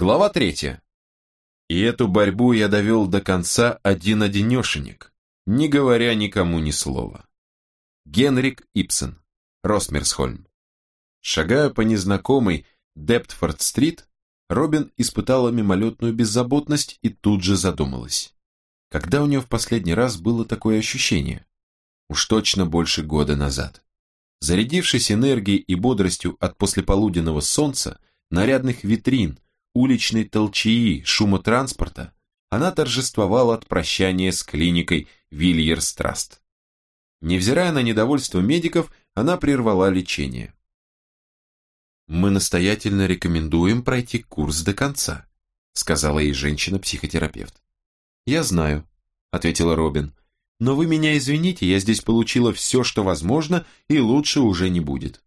Глава третья. И эту борьбу я довел до конца один-одинешенек, не говоря никому ни слова. Генрик Ипсон, Росмерсхольм. Шагая по незнакомой Дептфорд-стрит, Робин испытала мимолетную беззаботность и тут же задумалась. Когда у нее в последний раз было такое ощущение? Уж точно больше года назад. Зарядившись энергией и бодростью от послеполуденного солнца, нарядных витрин, уличной толчаи, шума транспорта, она торжествовала от прощания с клиникой Вильерс-Траст. Невзирая на недовольство медиков, она прервала лечение. «Мы настоятельно рекомендуем пройти курс до конца», сказала ей женщина-психотерапевт. «Я знаю», ответила Робин, но вы меня извините, я здесь получила все, что возможно, и лучше уже не будет.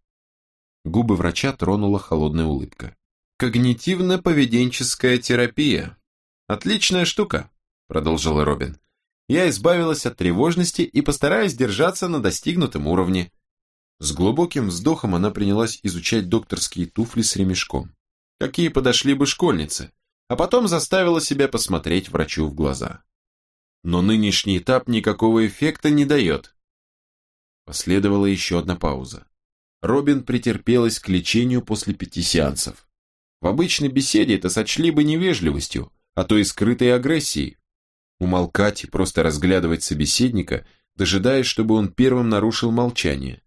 Губы врача тронула холодная улыбка. Когнитивно-поведенческая терапия. Отличная штука, продолжила Робин. Я избавилась от тревожности и постараюсь держаться на достигнутом уровне. С глубоким вздохом она принялась изучать докторские туфли с ремешком. Какие подошли бы школьнице, а потом заставила себя посмотреть врачу в глаза но нынешний этап никакого эффекта не дает. Последовала еще одна пауза. Робин претерпелась к лечению после пяти сеансов. В обычной беседе это сочли бы невежливостью, а то и скрытой агрессией. Умолкать и просто разглядывать собеседника, дожидаясь, чтобы он первым нарушил молчание.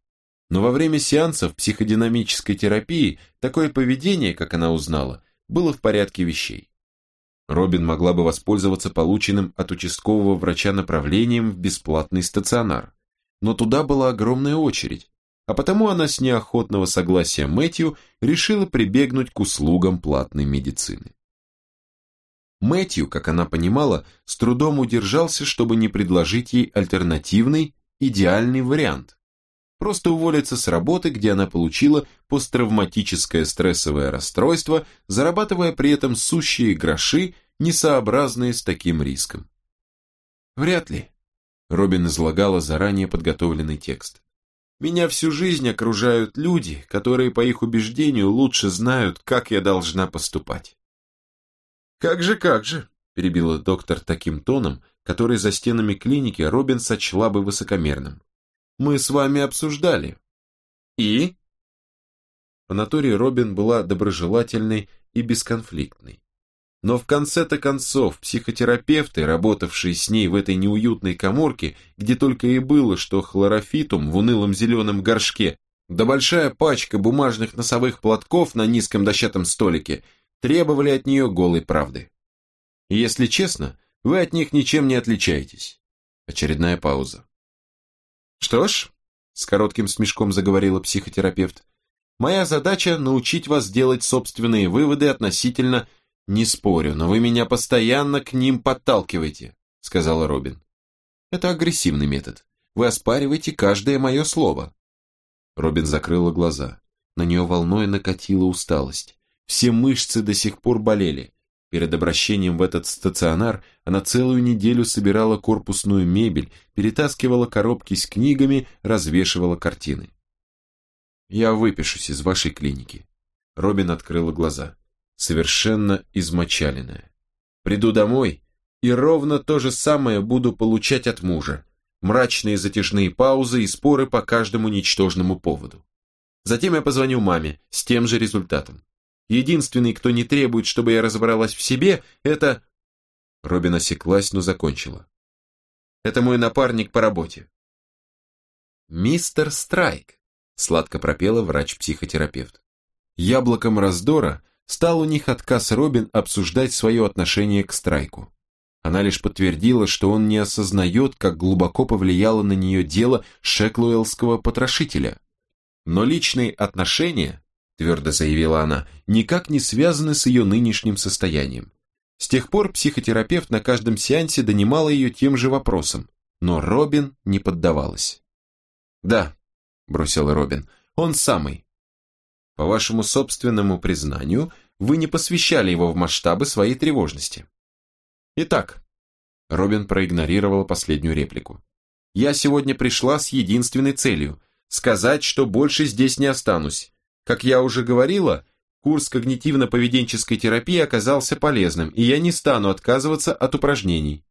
Но во время сеансов психодинамической терапии такое поведение, как она узнала, было в порядке вещей. Робин могла бы воспользоваться полученным от участкового врача направлением в бесплатный стационар. Но туда была огромная очередь, а потому она с неохотного согласия Мэтью решила прибегнуть к услугам платной медицины. Мэтью, как она понимала, с трудом удержался, чтобы не предложить ей альтернативный, идеальный вариант. Просто уволиться с работы, где она получила посттравматическое стрессовое расстройство, зарабатывая при этом сущие гроши, несообразные с таким риском. Вряд ли. Робин излагала заранее подготовленный текст. Меня всю жизнь окружают люди, которые, по их убеждению, лучше знают, как я должна поступать. Как же, как же, перебила доктор таким тоном, который за стенами клиники Робин сочла бы высокомерным. Мы с вами обсуждали. И? В наторе Робин была доброжелательной и бесконфликтной. Но в конце-то концов психотерапевты, работавшие с ней в этой неуютной коморке, где только и было, что хлорофитум в унылом зеленом горшке, да большая пачка бумажных носовых платков на низком дощатом столике, требовали от нее голой правды. И если честно, вы от них ничем не отличаетесь. Очередная пауза. Что ж, с коротким смешком заговорила психотерапевт, моя задача научить вас делать собственные выводы относительно «Не спорю, но вы меня постоянно к ним подталкиваете», сказала Робин. «Это агрессивный метод. Вы оспариваете каждое мое слово». Робин закрыла глаза. На нее волной накатила усталость. Все мышцы до сих пор болели. Перед обращением в этот стационар она целую неделю собирала корпусную мебель, перетаскивала коробки с книгами, развешивала картины. «Я выпишусь из вашей клиники». Робин открыла глаза. Совершенно измочаленная. «Приду домой и ровно то же самое буду получать от мужа. Мрачные затяжные паузы и споры по каждому ничтожному поводу. Затем я позвоню маме с тем же результатом. Единственный, кто не требует, чтобы я разобралась в себе, это...» Робин осеклась, но закончила. «Это мой напарник по работе». «Мистер Страйк», — сладко пропела врач-психотерапевт. Яблоком раздора стал у них отказ Робин обсуждать свое отношение к Страйку. Она лишь подтвердила, что он не осознает, как глубоко повлияло на нее дело шеклуэллского потрошителя. Но личные отношения твердо заявила она, никак не связаны с ее нынешним состоянием. С тех пор психотерапевт на каждом сеансе донимала ее тем же вопросом, но Робин не поддавалась. «Да», — бросила Робин, — «он самый. По вашему собственному признанию, вы не посвящали его в масштабы своей тревожности. Итак, Робин проигнорировала последнюю реплику. Я сегодня пришла с единственной целью – сказать, что больше здесь не останусь, как я уже говорила, курс когнитивно-поведенческой терапии оказался полезным, и я не стану отказываться от упражнений.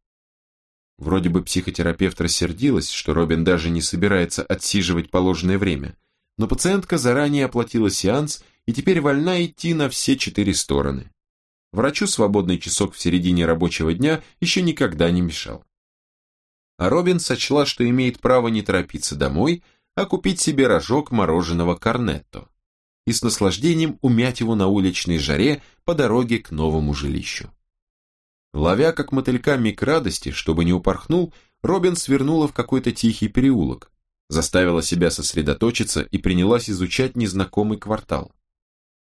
Вроде бы психотерапевт рассердилась, что Робин даже не собирается отсиживать положенное время, но пациентка заранее оплатила сеанс и теперь вольна идти на все четыре стороны. Врачу свободный часок в середине рабочего дня еще никогда не мешал. А Робин сочла, что имеет право не торопиться домой, а купить себе рожок мороженого корнетто и с наслаждением умять его на уличной жаре по дороге к новому жилищу. Ловя как мотылька миг радости, чтобы не упорхнул, Робин свернула в какой-то тихий переулок, заставила себя сосредоточиться и принялась изучать незнакомый квартал.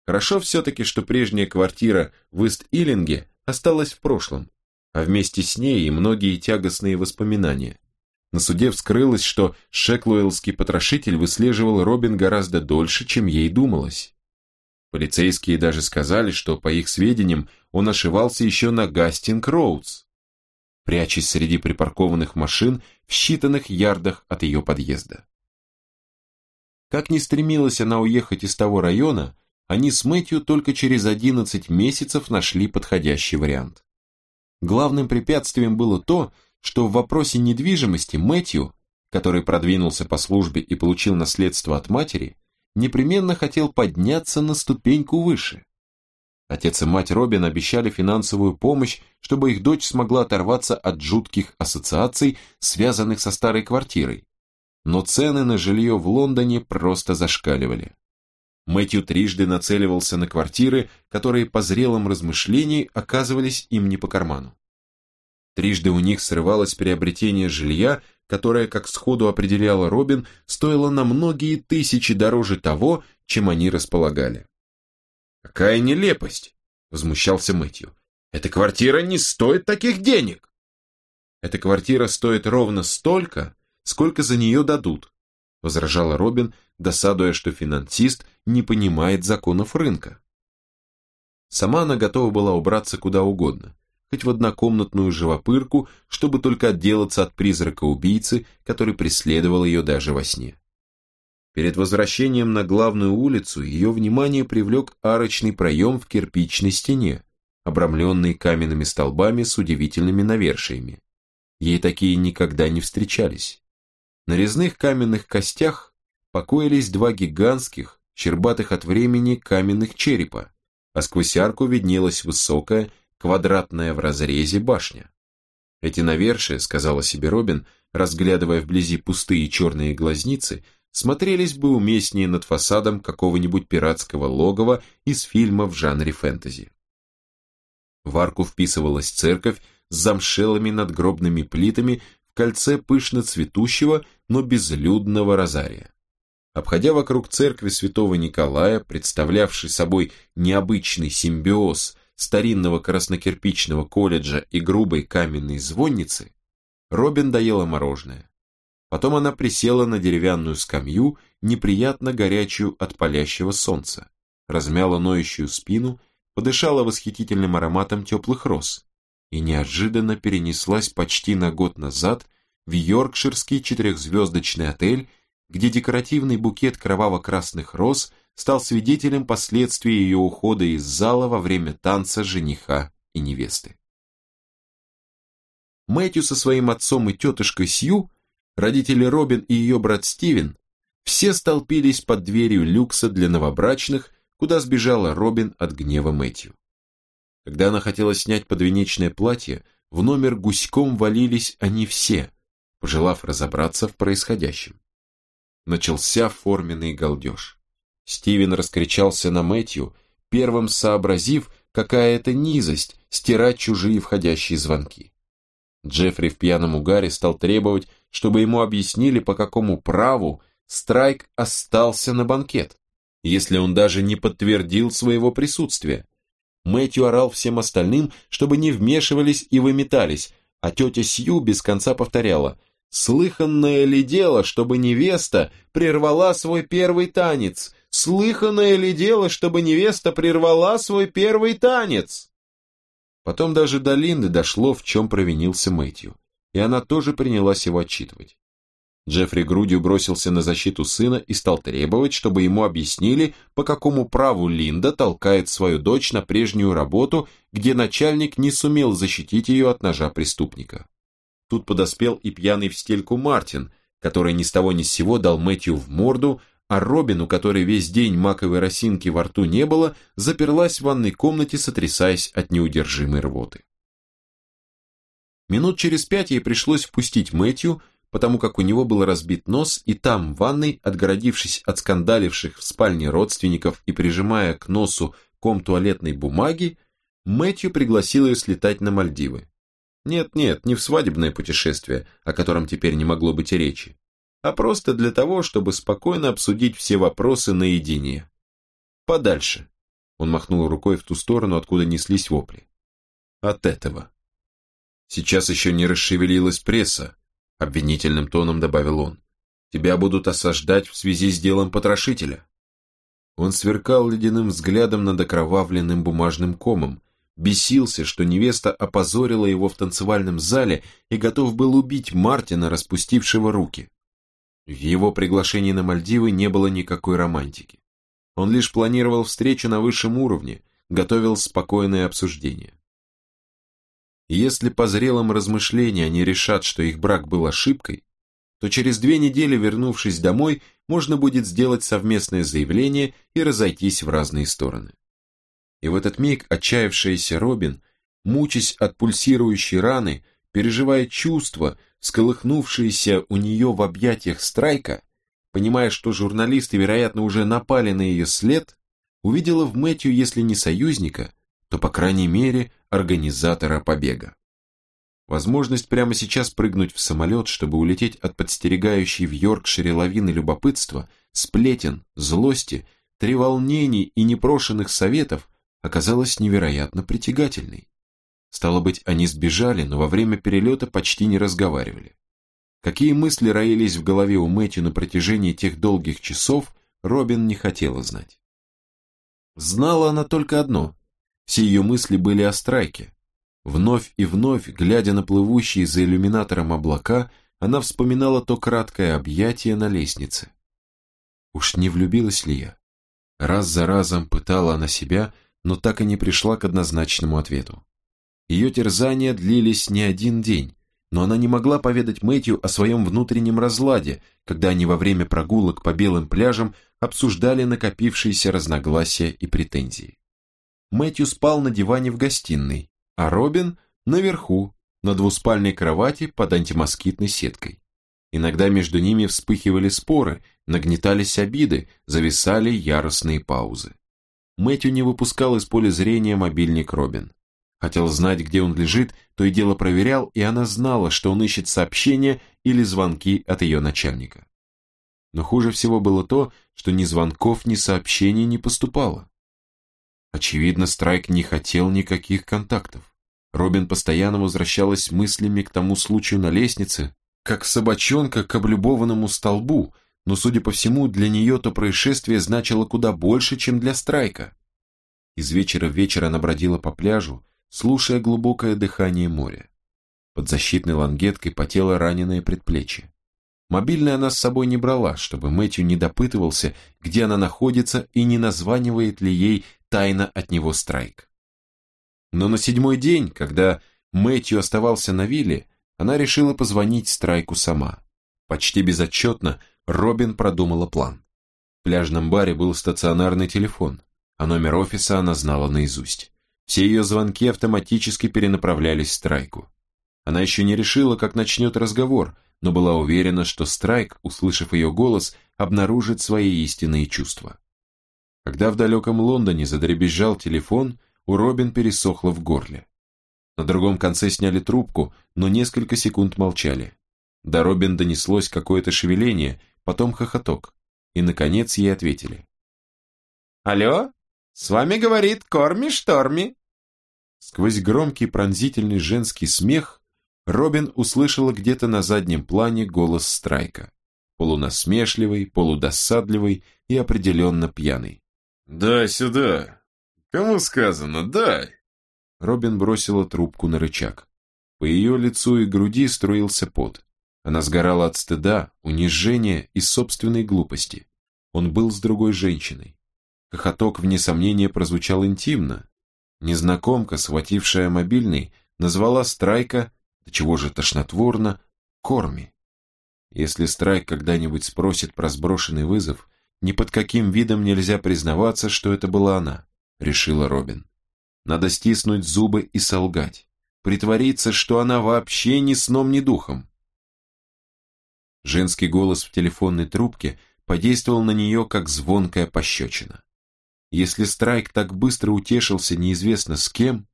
Хорошо все-таки, что прежняя квартира в Ист-Иллинге осталась в прошлом, а вместе с ней и многие тягостные воспоминания. На суде вскрылось, что Шеклуэллский потрошитель выслеживал Робин гораздо дольше, чем ей думалось. Полицейские даже сказали, что, по их сведениям, он ошивался еще на Гастинг-Роудс, прячась среди припаркованных машин в считанных ярдах от ее подъезда. Как ни стремилась она уехать из того района, они с Мэтью только через 11 месяцев нашли подходящий вариант. Главным препятствием было то, что в вопросе недвижимости Мэтью, который продвинулся по службе и получил наследство от матери, непременно хотел подняться на ступеньку выше. Отец и мать Робин обещали финансовую помощь, чтобы их дочь смогла оторваться от жутких ассоциаций, связанных со старой квартирой. Но цены на жилье в Лондоне просто зашкаливали. Мэтью трижды нацеливался на квартиры, которые по зрелым размышлениям оказывались им не по карману. Трижды у них срывалось приобретение жилья, которое, как сходу определяла Робин, стоило на многие тысячи дороже того, чем они располагали. «Какая нелепость!» – возмущался Мэтью. «Эта квартира не стоит таких денег!» «Эта квартира стоит ровно столько, сколько за нее дадут», – возражала Робин, досадуя, что финансист не понимает законов рынка. Сама она готова была убраться куда угодно, хоть в однокомнатную живопырку, чтобы только отделаться от призрака убийцы, который преследовал ее даже во сне. Перед возвращением на главную улицу ее внимание привлек арочный проем в кирпичной стене, обрамленный каменными столбами с удивительными навершиями. Ей такие никогда не встречались. На резных каменных костях покоились два гигантских, щербатых от времени каменных черепа, а сквозь арку виднелась высокая, квадратная в разрезе башня. Эти навершия, сказала себе Робин, разглядывая вблизи пустые черные глазницы, смотрелись бы уместнее над фасадом какого-нибудь пиратского логова из фильма в жанре фэнтези. В арку вписывалась церковь с замшелыми надгробными плитами в кольце пышно цветущего, но безлюдного розария. Обходя вокруг церкви святого Николая, представлявший собой необычный симбиоз старинного краснокирпичного колледжа и грубой каменной звонницы, Робин доела мороженое. Потом она присела на деревянную скамью, неприятно горячую от палящего солнца, размяла ноющую спину, подышала восхитительным ароматом теплых роз и неожиданно перенеслась почти на год назад в йоркширский четырехзвездочный отель, где декоративный букет кроваво-красных роз стал свидетелем последствий ее ухода из зала во время танца жениха и невесты. Мэтью со своим отцом и тетушкой Сью, родители Робин и ее брат Стивен, все столпились под дверью люкса для новобрачных, куда сбежала Робин от гнева Мэтью. Когда она хотела снять подвенечное платье, в номер гуськом валились они все, пожелав разобраться в происходящем. Начался форменный галдеж. Стивен раскричался на Мэтью, первым сообразив, какая это низость стирать чужие входящие звонки. Джеффри в пьяном угаре стал требовать, чтобы ему объяснили, по какому праву Страйк остался на банкет, если он даже не подтвердил своего присутствия. Мэтью орал всем остальным, чтобы не вмешивались и выметались, а тетя Сью без конца повторяла «Слыханное ли дело, чтобы невеста прервала свой первый танец? Слыханное ли дело, чтобы невеста прервала свой первый танец? Потом даже до Линды дошло, в чем провинился Мэтью, и она тоже принялась его отчитывать. Джеффри грудью бросился на защиту сына и стал требовать, чтобы ему объяснили, по какому праву Линда толкает свою дочь на прежнюю работу, где начальник не сумел защитить ее от ножа преступника. Тут подоспел и пьяный в стельку Мартин, который ни с того ни с сего дал Мэтью в морду, а Робин, у которой весь день маковой росинки во рту не было, заперлась в ванной комнате, сотрясаясь от неудержимой рвоты. Минут через пять ей пришлось впустить Мэтью, потому как у него был разбит нос, и там, в ванной, отгородившись от скандаливших в спальне родственников и прижимая к носу ком туалетной бумаги, Мэтью пригласил ее слетать на Мальдивы. Нет-нет, не в свадебное путешествие, о котором теперь не могло быть и речи, а просто для того, чтобы спокойно обсудить все вопросы наедине. Подальше. Он махнул рукой в ту сторону, откуда неслись вопли. От этого. Сейчас еще не расшевелилась пресса, обвинительным тоном добавил он. Тебя будут осаждать в связи с делом потрошителя. Он сверкал ледяным взглядом над окровавленным бумажным комом, бесился, что невеста опозорила его в танцевальном зале и готов был убить Мартина, распустившего руки. В его приглашении на Мальдивы не было никакой романтики. Он лишь планировал встречу на высшем уровне, готовил спокойное обсуждение. Если по зрелым размышлениям они решат, что их брак был ошибкой, то через две недели, вернувшись домой, можно будет сделать совместное заявление и разойтись в разные стороны. И в этот миг отчаявшаяся Робин, мучаясь от пульсирующей раны, переживая чувства, сколыхнувшиеся у нее в объятиях страйка, понимая, что журналисты, вероятно, уже напали на ее след, увидела в Мэтью, если не союзника, то, по крайней мере, организатора побега. Возможность прямо сейчас прыгнуть в самолет, чтобы улететь от подстерегающей в Йоркшире лавины любопытства, сплетен, злости, треволнений и непрошенных советов оказалась невероятно притягательной. Стало быть, они сбежали, но во время перелета почти не разговаривали. Какие мысли роились в голове у Мэтью на протяжении тех долгих часов, Робин не хотела знать. Знала она только одно все ее мысли были о страйке. Вновь и вновь, глядя на плывущие за иллюминатором облака, она вспоминала то краткое объятие на лестнице. Уж не влюбилась ли я? Раз за разом пытала она себя, но так и не пришла к однозначному ответу. Ее терзания длились не один день, но она не могла поведать Мэтью о своем внутреннем разладе, когда они во время прогулок по белым пляжам обсуждали накопившиеся разногласия и претензии. Мэтью спал на диване в гостиной, а Робин наверху, на двуспальной кровати под антимоскитной сеткой. Иногда между ними вспыхивали споры, нагнетались обиды, зависали яростные паузы. Мэтью не выпускал из поля зрения мобильник Робин. Хотел знать, где он лежит, то и дело проверял, и она знала, что он ищет сообщения или звонки от ее начальника. Но хуже всего было то, что ни звонков, ни сообщений не поступало. Очевидно, Страйк не хотел никаких контактов. Робин постоянно возвращалась мыслями к тому случаю на лестнице, как собачонка к облюбованному столбу, но, судя по всему, для нее то происшествие значило куда больше, чем для Страйка. Из вечера в вечер она бродила по пляжу, слушая глубокое дыхание моря. Под защитной лангеткой потело раненое предплечье. Мобильный она с собой не брала, чтобы Мэтью не допытывался, где она находится и не названивает ли ей тайно от него Страйк. Но на седьмой день, когда Мэтью оставался на вилле, она решила позвонить Страйку сама. Почти безотчетно Робин продумала план. В пляжном баре был стационарный телефон, а номер офиса она знала наизусть. Все ее звонки автоматически перенаправлялись Страйку. Она еще не решила, как начнет разговор, но была уверена, что Страйк, услышав ее голос, обнаружит свои истинные чувства. Когда в далеком Лондоне задребезжал телефон, у Робин пересохло в горле. На другом конце сняли трубку, но несколько секунд молчали. До Робин донеслось какое-то шевеление, потом хохоток. И, наконец, ей ответили. «Алло, с вами говорит Корми Шторми». Сквозь громкий пронзительный женский смех Робин услышала где-то на заднем плане голос Страйка. Полунасмешливый, полудосадливый и определенно пьяный. «Дай сюда! Кому сказано, дай!» Робин бросила трубку на рычаг. По ее лицу и груди струился пот. Она сгорала от стыда, унижения и собственной глупости. Он был с другой женщиной. Хохоток, вне сомнения, прозвучал интимно. Незнакомка, схватившая мобильный, назвала Страйка, до чего же тошнотворно, Корми. Если Страйк когда-нибудь спросит про сброшенный вызов, ни под каким видом нельзя признаваться, что это была она, решила Робин. Надо стиснуть зубы и солгать, притвориться, что она вообще ни сном, ни духом. Женский голос в телефонной трубке подействовал на нее, как звонкая пощечина. Если Страйк так быстро утешился неизвестно с кем,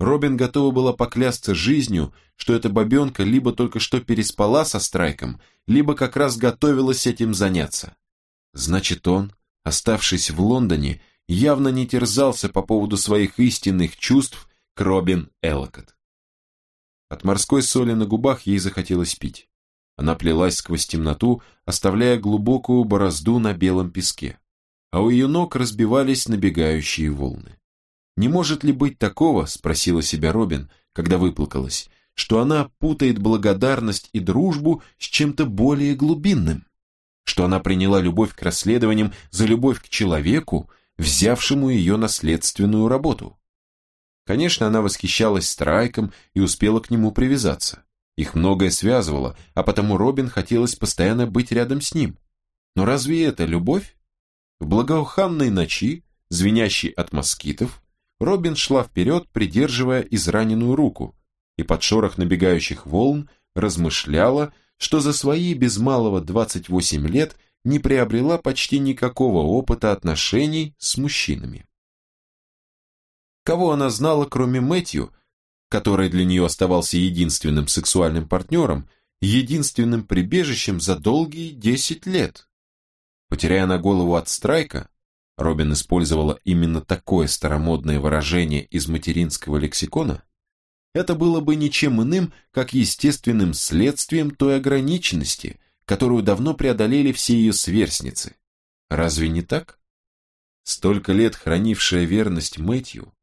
Робин готова была поклясться жизнью, что эта бабенка либо только что переспала со Страйком, либо как раз готовилась этим заняться. Значит, он, оставшись в Лондоне, явно не терзался по поводу своих истинных чувств к Робин Эллокот. От морской соли на губах ей захотелось пить. Она плелась сквозь темноту, оставляя глубокую борозду на белом песке, а у ее ног разбивались набегающие волны. «Не может ли быть такого, — спросила себя Робин, когда выплакалась, — что она путает благодарность и дружбу с чем-то более глубинным? Что она приняла любовь к расследованиям за любовь к человеку, взявшему ее наследственную работу?» Конечно, она восхищалась Страйком и успела к нему привязаться. Их многое связывало, а потому Робин хотелось постоянно быть рядом с ним. Но разве это любовь? В благоуханной ночи, звенящей от москитов, Робин шла вперед, придерживая израненную руку, и под шорох набегающих волн размышляла, что за свои без малого 28 лет не приобрела почти никакого опыта отношений с мужчинами. Кого она знала, кроме Мэтью, который для нее оставался единственным сексуальным партнером, единственным прибежищем за долгие 10 лет? Потеряя на голову от страйка, Робин использовала именно такое старомодное выражение из материнского лексикона, это было бы ничем иным, как естественным следствием той ограниченности, которую давно преодолели все ее сверстницы. Разве не так? Столько лет хранившая верность Мэтью,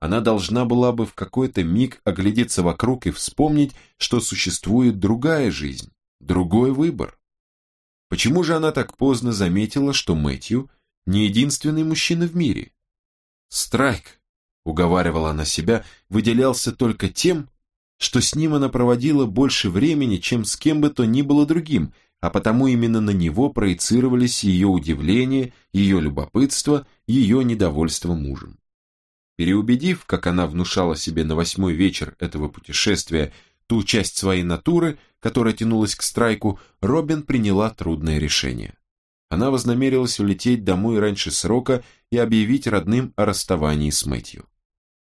она должна была бы в какой-то миг оглядеться вокруг и вспомнить, что существует другая жизнь, другой выбор. Почему же она так поздно заметила, что Мэтью не единственный мужчина в мире? Страйк, уговаривала она себя, выделялся только тем, что с ним она проводила больше времени, чем с кем бы то ни было другим, а потому именно на него проецировались ее удивление, ее любопытство, ее недовольство мужем. Переубедив, как она внушала себе на восьмой вечер этого путешествия, ту часть своей натуры, которая тянулась к страйку, Робин приняла трудное решение. Она вознамерилась улететь домой раньше срока и объявить родным о расставании с Мэтью.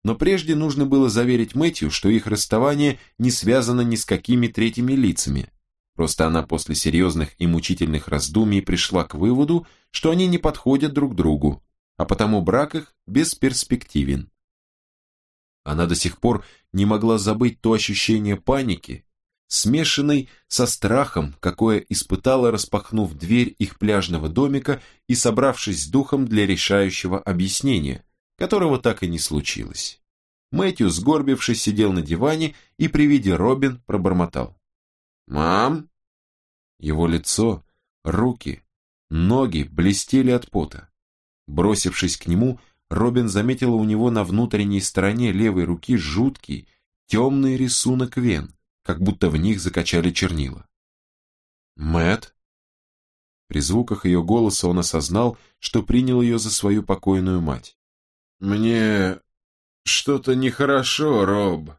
Но прежде нужно было заверить Мэтью, что их расставание не связано ни с какими третьими лицами. Просто она после серьезных и мучительных раздумий пришла к выводу, что они не подходят друг другу, а потому брак их бесперспективен. Она до сих пор не могла забыть то ощущение паники, смешанной со страхом, какое испытала, распахнув дверь их пляжного домика и собравшись с духом для решающего объяснения, которого так и не случилось. Мэтью, сгорбившись, сидел на диване и при виде Робин пробормотал. «Мам?» Его лицо, руки, ноги блестели от пота. Бросившись к нему, Робин заметила у него на внутренней стороне левой руки жуткий, темный рисунок вен, как будто в них закачали чернила. Мэт. При звуках ее голоса он осознал, что принял ее за свою покойную мать. «Мне что-то нехорошо, Роб».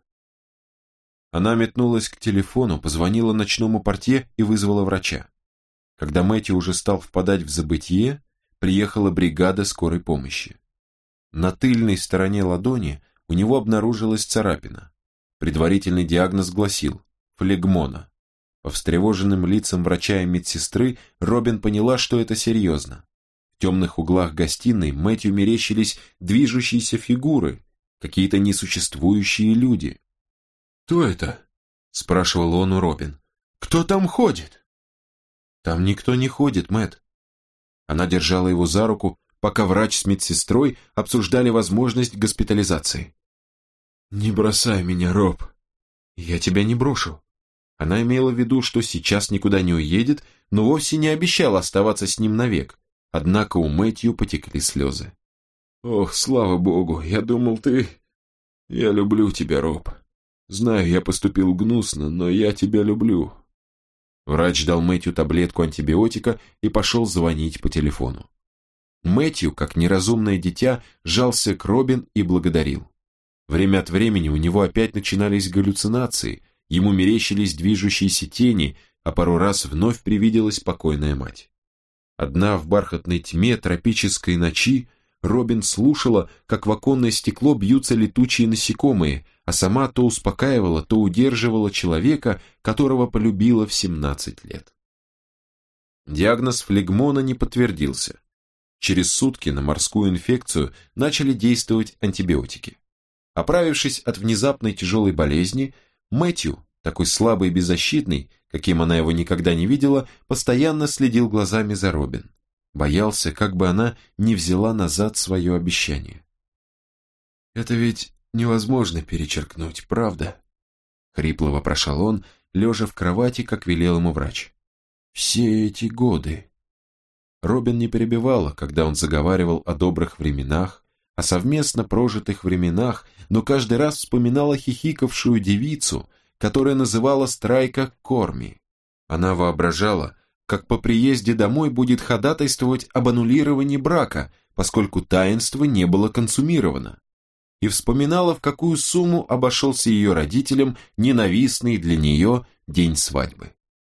Она метнулась к телефону, позвонила ночному портье и вызвала врача. Когда Мэтью уже стал впадать в забытье, приехала бригада скорой помощи. На тыльной стороне ладони у него обнаружилась царапина. Предварительный диагноз гласил флегмона. По встревоженным лицам врача и медсестры Робин поняла, что это серьезно. В темных углах гостиной Мэтью мерещились движущиеся фигуры, какие-то несуществующие люди. «Кто это?» – спрашивал он у Робин. «Кто там ходит?» «Там никто не ходит, Мэт. Она держала его за руку, пока врач с медсестрой обсуждали возможность госпитализации. «Не бросай меня, Роб. Я тебя не брошу. Она имела в виду, что сейчас никуда не уедет, но вовсе не обещала оставаться с ним навек. Однако у Мэтью потекли слезы. «Ох, слава богу, я думал, ты... Я люблю тебя, Роб. Знаю, я поступил гнусно, но я тебя люблю». Врач дал Мэтью таблетку антибиотика и пошел звонить по телефону. Мэтью, как неразумное дитя, жался к Робин и благодарил. Время от времени у него опять начинались галлюцинации, ему мерещились движущиеся тени, а пару раз вновь привиделась покойная мать. Одна в бархатной тьме тропической ночи Робин слушала, как в оконное стекло бьются летучие насекомые, а сама то успокаивала, то удерживала человека, которого полюбила в 17 лет. Диагноз флегмона не подтвердился. Через сутки на морскую инфекцию начали действовать антибиотики. Оправившись от внезапной тяжелой болезни, Мэтью, такой слабый и беззащитный, каким она его никогда не видела, постоянно следил глазами за Робин. Боялся, как бы она не взяла назад свое обещание. «Это ведь невозможно перечеркнуть, правда?» Хрипло вопрошал он, лежа в кровати, как велел ему врач. «Все эти годы...» Робин не перебивала, когда он заговаривал о добрых временах, о совместно прожитых временах, но каждый раз вспоминала хихикавшую девицу, которая называла Страйка Корми. Она воображала, как по приезде домой будет ходатайствовать об аннулировании брака, поскольку таинство не было консумировано. И вспоминала, в какую сумму обошелся ее родителям ненавистный для нее день свадьбы.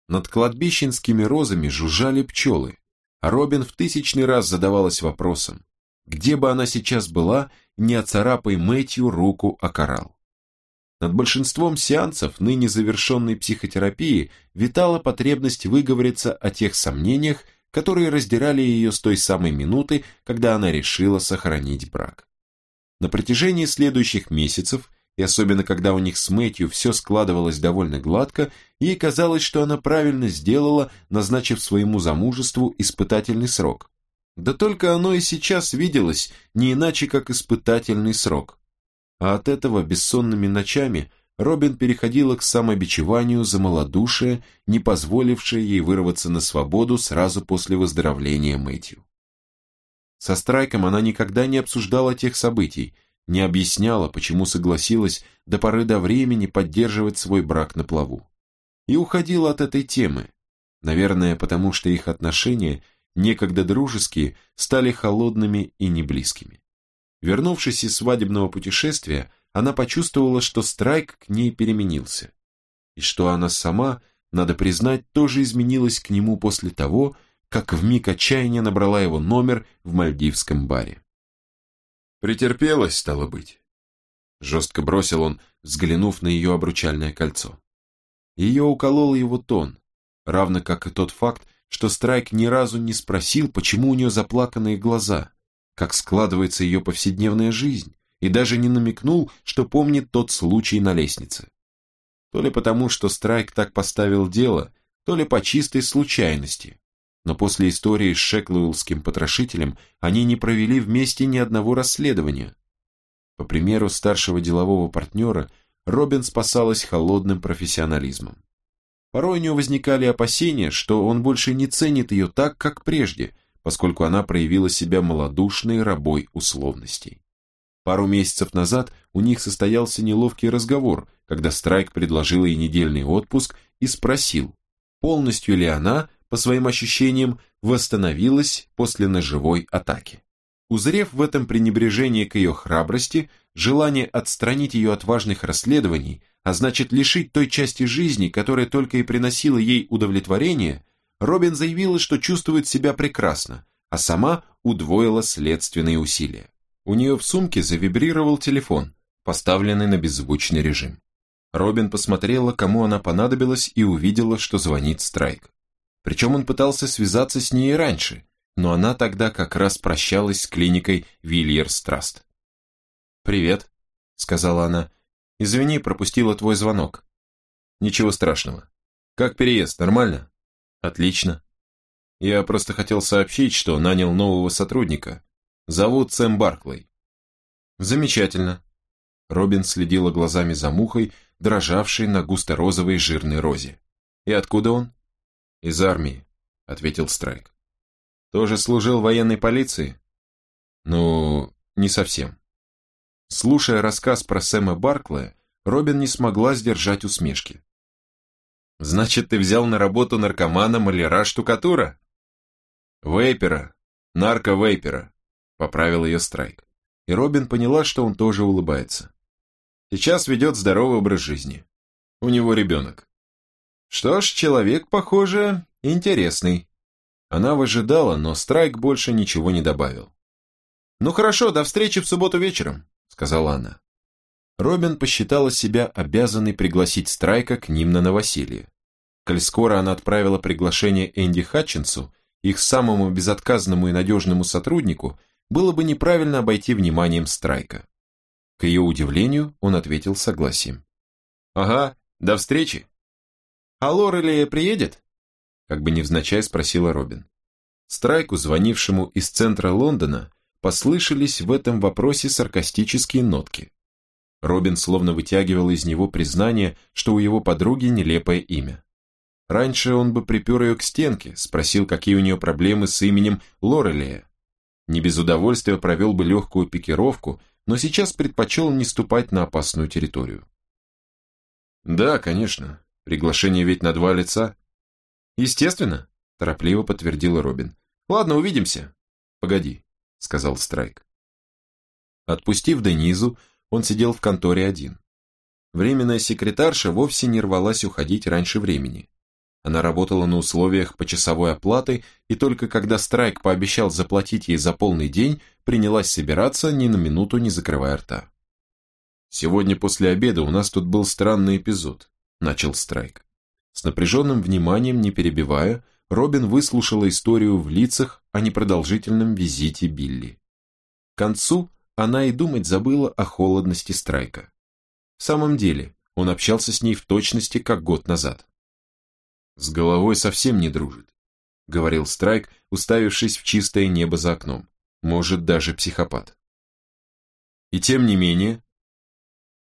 Над кладбищенскими розами жужжали пчелы, Робин в тысячный раз задавалась вопросом, где бы она сейчас была, не оцарапай Мэтью руку о коралл. Над большинством сеансов ныне завершенной психотерапии витала потребность выговориться о тех сомнениях, которые раздирали ее с той самой минуты, когда она решила сохранить брак. На протяжении следующих месяцев, и особенно когда у них с Мэтью все складывалось довольно гладко, ей казалось, что она правильно сделала, назначив своему замужеству испытательный срок. Да только оно и сейчас виделось не иначе, как испытательный срок а от этого бессонными ночами Робин переходила к самобичеванию за малодушие, не позволившее ей вырваться на свободу сразу после выздоровления Мэтью. Со Страйком она никогда не обсуждала тех событий, не объясняла, почему согласилась до поры до времени поддерживать свой брак на плаву. И уходила от этой темы, наверное, потому что их отношения, некогда дружеские, стали холодными и неблизкими. Вернувшись из свадебного путешествия, она почувствовала, что Страйк к ней переменился. И что она сама, надо признать, тоже изменилась к нему после того, как в миг отчаяния набрала его номер в мальдивском баре. «Претерпелась, стало быть», — жестко бросил он, взглянув на ее обручальное кольцо. Ее уколол его тон, равно как и тот факт, что Страйк ни разу не спросил, почему у нее заплаканные глаза, как складывается ее повседневная жизнь, и даже не намекнул, что помнит тот случай на лестнице. То ли потому, что Страйк так поставил дело, то ли по чистой случайности. Но после истории с Шеклуэллским потрошителем они не провели вместе ни одного расследования. По примеру старшего делового партнера, Робин спасалась холодным профессионализмом. Порой у нее возникали опасения, что он больше не ценит ее так, как прежде, поскольку она проявила себя малодушной рабой условностей. Пару месяцев назад у них состоялся неловкий разговор, когда Страйк предложил ей недельный отпуск и спросил, полностью ли она, по своим ощущениям, восстановилась после ножевой атаки. Узрев в этом пренебрежение к ее храбрости, желание отстранить ее от важных расследований, а значит лишить той части жизни, которая только и приносила ей удовлетворение, Робин заявила, что чувствует себя прекрасно, а сама удвоила следственные усилия. У нее в сумке завибрировал телефон, поставленный на беззвучный режим. Робин посмотрела, кому она понадобилась, и увидела, что звонит Страйк. Причем он пытался связаться с ней раньше, но она тогда как раз прощалась с клиникой Вильерс Траст. «Привет», — сказала она. «Извини, пропустила твой звонок». «Ничего страшного. Как переезд, нормально?» Отлично. Я просто хотел сообщить, что нанял нового сотрудника. Зовут Сэм Барклey. Замечательно. Робин следила глазами за мухой, дрожавшей на густо-розовой жирной розе. «И откуда он?» «Из армии», — ответил Страйк. «Тоже служил военной полиции?» «Ну, не совсем». Слушая рассказ про Сэма Барклая, Робин не смогла сдержать усмешки. «Значит, ты взял на работу наркомана маляра-штукатура?» «Вейпера, нарко-вейпера», — поправил ее Страйк. И Робин поняла, что он тоже улыбается. Сейчас ведет здоровый образ жизни. У него ребенок. Что ж, человек, похоже, интересный. Она выжидала, но Страйк больше ничего не добавил. «Ну хорошо, до встречи в субботу вечером», — сказала она. Робин посчитала себя обязанной пригласить Страйка к ним на новоселье. Коль скоро она отправила приглашение Энди Хатчинсу, их самому безотказному и надежному сотруднику, было бы неправильно обойти вниманием Страйка. К ее удивлению, он ответил согласием. «Ага, до встречи!» «А Лорелия приедет?» Как бы невзначай спросила Робин. Страйку, звонившему из центра Лондона, послышались в этом вопросе саркастические нотки. Робин словно вытягивал из него признание, что у его подруги нелепое имя. Раньше он бы припер ее к стенке, спросил, какие у нее проблемы с именем Лорелия. Не без удовольствия провел бы легкую пикировку, но сейчас предпочел не ступать на опасную территорию. «Да, конечно. Приглашение ведь на два лица». «Естественно», – торопливо подтвердила Робин. «Ладно, увидимся». «Погоди», – сказал Страйк. Отпустив Денизу, он сидел в конторе один. Временная секретарша вовсе не рвалась уходить раньше времени. Она работала на условиях почасовой оплаты, и только когда Страйк пообещал заплатить ей за полный день, принялась собираться, ни на минуту не закрывая рта. «Сегодня после обеда у нас тут был странный эпизод», – начал Страйк. С напряженным вниманием, не перебивая, Робин выслушала историю в лицах о непродолжительном визите Билли. К концу она и думать забыла о холодности Страйка. В самом деле, он общался с ней в точности, как год назад. «С головой совсем не дружит», — говорил Страйк, уставившись в чистое небо за окном. «Может, даже психопат». И тем не менее...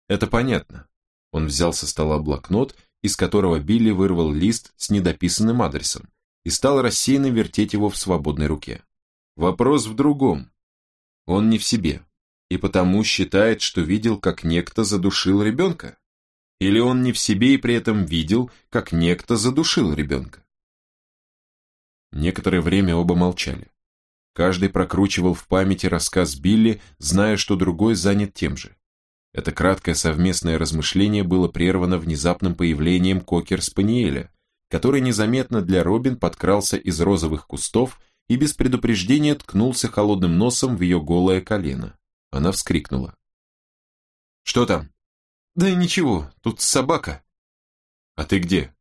Это понятно. Он взял со стола блокнот, из которого Билли вырвал лист с недописанным адресом и стал рассеянно вертеть его в свободной руке. Вопрос в другом. Он не в себе, и потому считает, что видел, как некто задушил ребенка. Или он не в себе и при этом видел, как некто задушил ребенка? Некоторое время оба молчали. Каждый прокручивал в памяти рассказ Билли, зная, что другой занят тем же. Это краткое совместное размышление было прервано внезапным появлением кокер-спаниеля, который незаметно для Робин подкрался из розовых кустов и без предупреждения ткнулся холодным носом в ее голое колено. Она вскрикнула. «Что там?» Да ничего, тут собака. А ты где?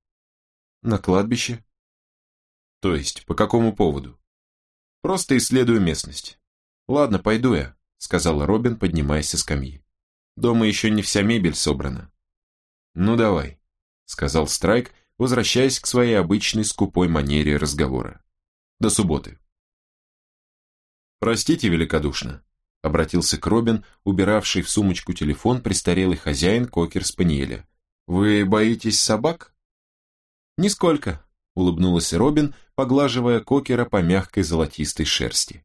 На кладбище. То есть, по какому поводу? Просто исследую местность. Ладно, пойду я, сказала Робин, поднимаясь со скамьи. Дома еще не вся мебель собрана. Ну давай, сказал Страйк, возвращаясь к своей обычной скупой манере разговора. До субботы. Простите великодушно, Обратился к Робин, убиравший в сумочку телефон престарелый хозяин кокер-спаниеля. «Вы боитесь собак?» «Нисколько», — улыбнулась Робин, поглаживая кокера по мягкой золотистой шерсти.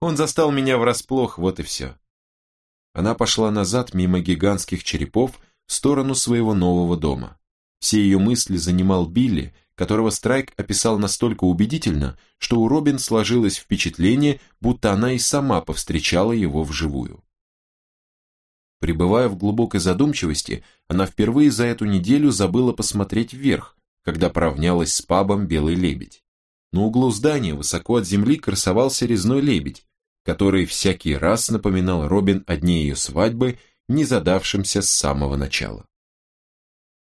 «Он застал меня врасплох, вот и все». Она пошла назад мимо гигантских черепов в сторону своего нового дома. Все ее мысли занимал Билли, которого Страйк описал настолько убедительно, что у Робин сложилось впечатление, будто она и сама повстречала его вживую. Пребывая в глубокой задумчивости, она впервые за эту неделю забыла посмотреть вверх, когда поравнялась с пабом «Белый лебедь». На углу здания высоко от земли красовался резной лебедь, который всякий раз напоминал Робин о дне ее свадьбы, не задавшимся с самого начала.